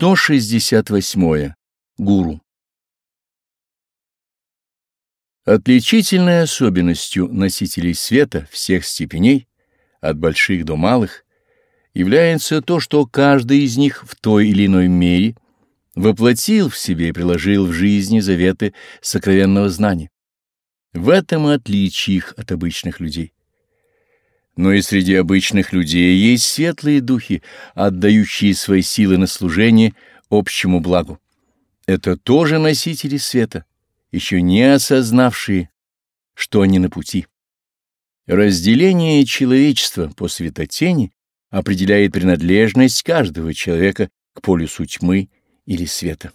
168. Гуру. Отличительной особенностью носителей света всех степеней, от больших до малых, является то, что каждый из них в той или иной мере воплотил в себе и приложил в жизни заветы сокровенного знания. В этом отличие их от обычных людей. Но и среди обычных людей есть светлые духи, отдающие свои силы на служение общему благу. Это тоже носители света, еще не осознавшие, что они на пути. Разделение человечества по светотени определяет принадлежность каждого человека к полюсу тьмы или света.